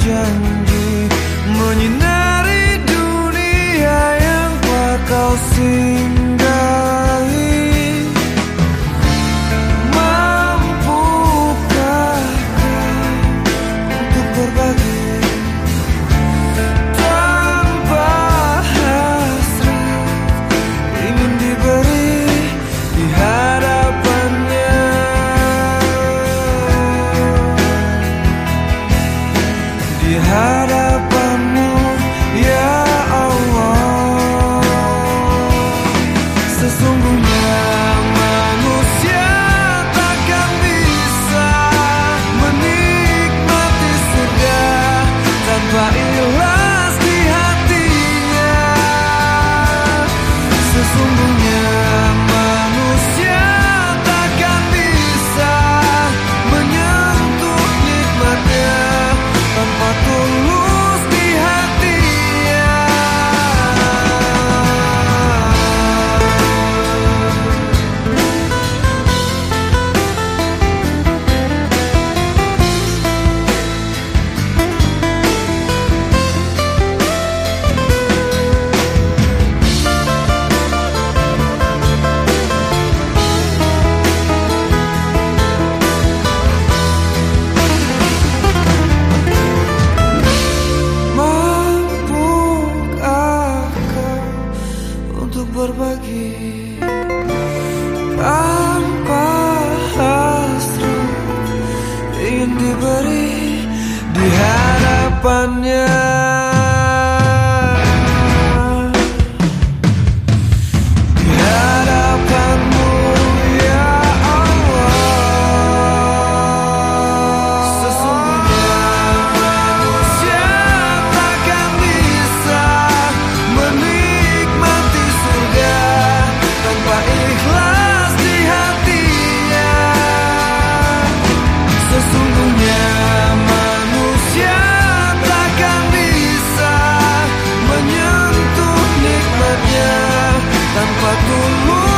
倦 Di hadapanmu hadapannya. move